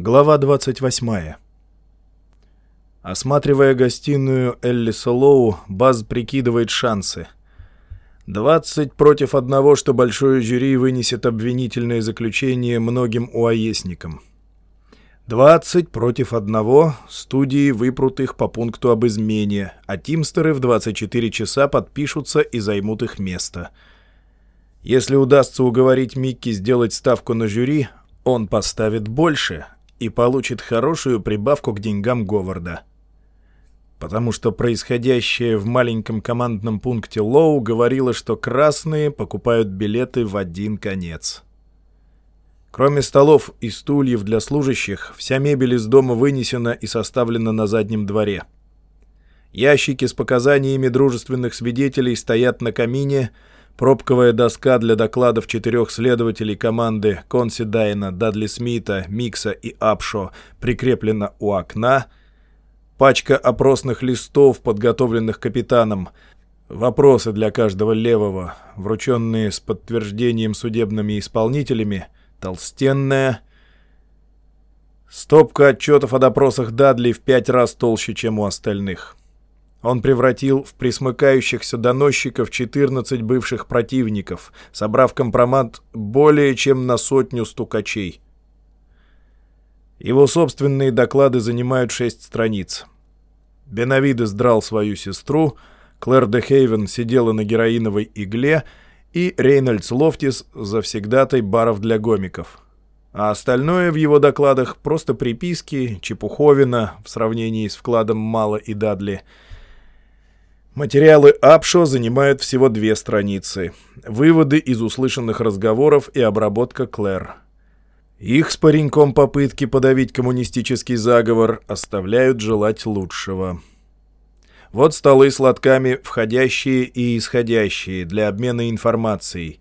Глава 28. Осматривая гостиную Эллиса Лоу, Баз прикидывает шансы. 20 против одного, что большое жюри вынесет обвинительное заключение многим уаесникам. 20 против одного студии выпрут их по пункту об измене, а тимстеры в 24 часа подпишутся и займут их место. Если удастся уговорить Микки сделать ставку на жюри, он поставит больше — и получит хорошую прибавку к деньгам Говарда. Потому что происходящее в маленьком командном пункте Лоу говорило, что красные покупают билеты в один конец. Кроме столов и стульев для служащих, вся мебель из дома вынесена и составлена на заднем дворе. Ящики с показаниями дружественных свидетелей стоят на камине, Пробковая доска для докладов четырех следователей команды Конси Дайна, Дадли Смита, Микса и Апшо прикреплена у окна. Пачка опросных листов, подготовленных капитаном. Вопросы для каждого левого, врученные с подтверждением судебными исполнителями. Толстенная. Стопка отчетов о допросах Дадли в пять раз толще, чем у остальных. Он превратил в присмыкающихся доносчиков 14 бывших противников, собрав компромат более чем на сотню стукачей. Его собственные доклады занимают шесть страниц. Бенавидес драл свою сестру, Клэр де Хейвен сидела на героиновой игле, и Рейнольдс Лофтис завсегдатай баров для гомиков. А остальное в его докладах просто приписки, чепуховина в сравнении с вкладом Мала и Дадли — Материалы Апшо занимают всего две страницы. Выводы из услышанных разговоров и обработка Клэр. Их с пареньком попытки подавить коммунистический заговор оставляют желать лучшего. Вот столы с лотками, входящие и исходящие, для обмена информацией.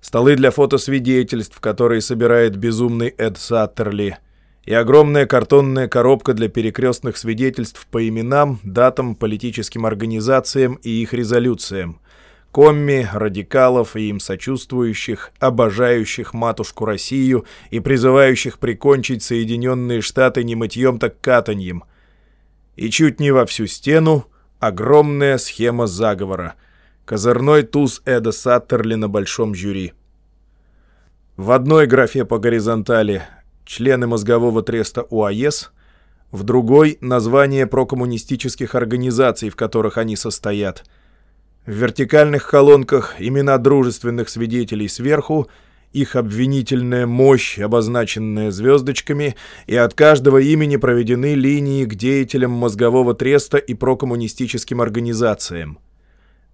Столы для фотосвидетельств, которые собирает безумный Эд Саттерли – и огромная картонная коробка для перекрестных свидетельств по именам, датам, политическим организациям и их резолюциям. Комми, радикалов и им сочувствующих, обожающих матушку Россию и призывающих прикончить Соединенные Штаты не мытьем так катаньем. И чуть не во всю стену огромная схема заговора. Козырной туз Эда Саттерли на большом жюри. В одной графе по горизонтали члены мозгового треста УАЕС, в другой — название прокоммунистических организаций, в которых они состоят. В вертикальных колонках имена дружественных свидетелей сверху, их обвинительная мощь, обозначенная звездочками, и от каждого имени проведены линии к деятелям мозгового треста и прокоммунистическим организациям.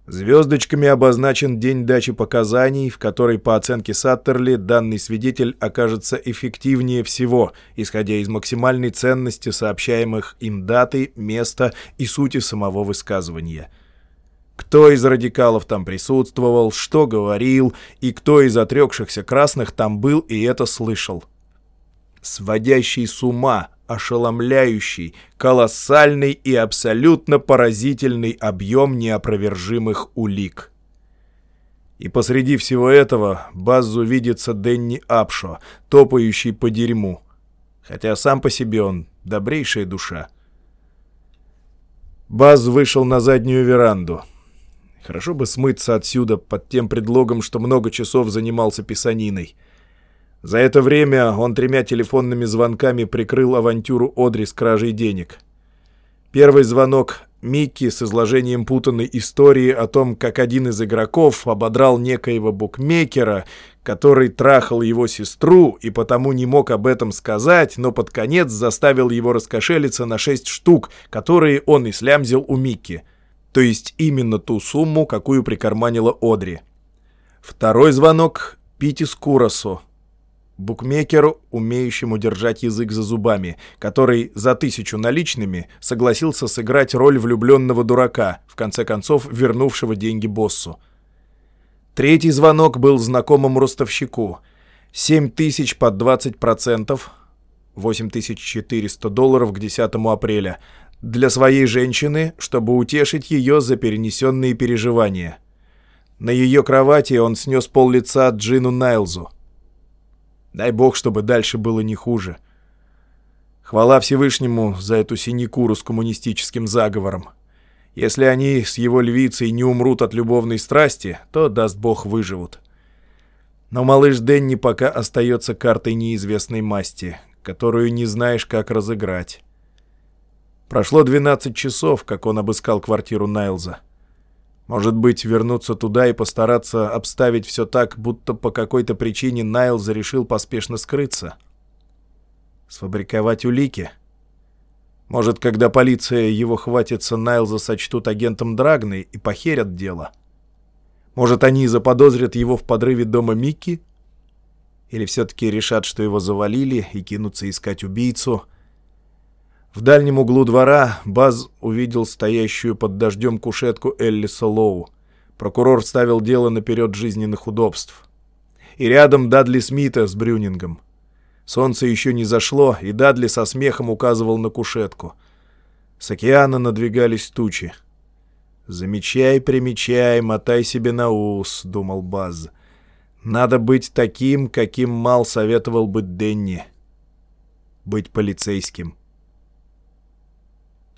Звездочками обозначен день дачи показаний, в который, по оценке Саттерли, данный свидетель окажется эффективнее всего, исходя из максимальной ценности сообщаемых им даты, места и сути самого высказывания. Кто из радикалов там присутствовал, что говорил, и кто из отрекшихся красных там был и это слышал. Сводящий с ума ошеломляющий, колоссальный и абсолютно поразительный объем неопровержимых улик. И посреди всего этого Баззу видится Денни Апшо, топающий по дерьму. Хотя сам по себе он добрейшая душа. Баз вышел на заднюю веранду. Хорошо бы смыться отсюда под тем предлогом, что много часов занимался писаниной. За это время он тремя телефонными звонками прикрыл авантюру Одри с кражей денег. Первый звонок Микки с изложением путанной истории о том, как один из игроков ободрал некоего букмекера, который трахал его сестру и потому не мог об этом сказать, но под конец заставил его раскошелиться на шесть штук, которые он и слямзил у Микки. То есть именно ту сумму, какую прикарманила Одри. Второй звонок Питис Куросу, букмекеру, умеющему держать язык за зубами, который за тысячу наличными согласился сыграть роль влюбленного дурака, в конце концов вернувшего деньги боссу. Третий звонок был знакомому ростовщику. 7 тысяч под 20%, 8400 долларов к 10 апреля, для своей женщины, чтобы утешить ее за перенесенные переживания. На ее кровати он снес пол лица Джину Найлзу. Дай бог, чтобы дальше было не хуже. Хвала Всевышнему за эту синекуру с коммунистическим заговором. Если они с его львицей не умрут от любовной страсти, то, даст бог, выживут. Но малыш Денни пока остается картой неизвестной масти, которую не знаешь, как разыграть. Прошло 12 часов, как он обыскал квартиру Найлза. Может быть, вернуться туда и постараться обставить все так, будто по какой-то причине Найлз решил поспешно скрыться. Сфабриковать улики. Может, когда полиция его хватится, Найлза сочтут агентом Драгны и похерят дело. Может, они заподозрят его в подрыве дома Микки? Или все-таки решат, что его завалили и кинутся искать убийцу — в дальнем углу двора Баз увидел стоящую под дождем кушетку Эллиса Лоу. Прокурор ставил дело наперед жизненных удобств. И рядом Дадли Смита с Брюнингом. Солнце еще не зашло, и Дадли со смехом указывал на кушетку. С океана надвигались тучи. «Замечай, примечай, мотай себе на ус», — думал Баз. «Надо быть таким, каким Мал советовал быть Денни. Быть полицейским».